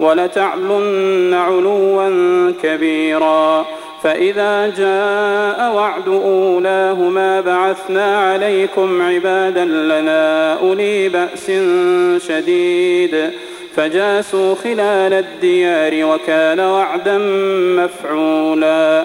ولتعلن علوا كبيرا. فإذا جاء وعد أولاهما بعثنا عليكم عبادا لنا أولي بأس شديد. فجاسوا خلال الديار وكان وعدا مفعولا.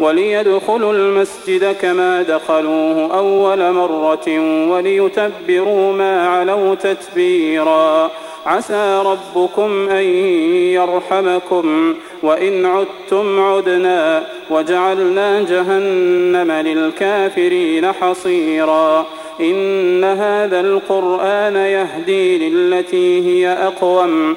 وليدخلوا المسجد كما دخلوه أول مرة وليتبروا ما علوا تتبيرا. عسى ربكم أن يرحمكم. وإن عدتم عدنا وجعلنا جهنم للكافرين حصيرا. إن هذا القرآن يهدي للتي هي أقوم.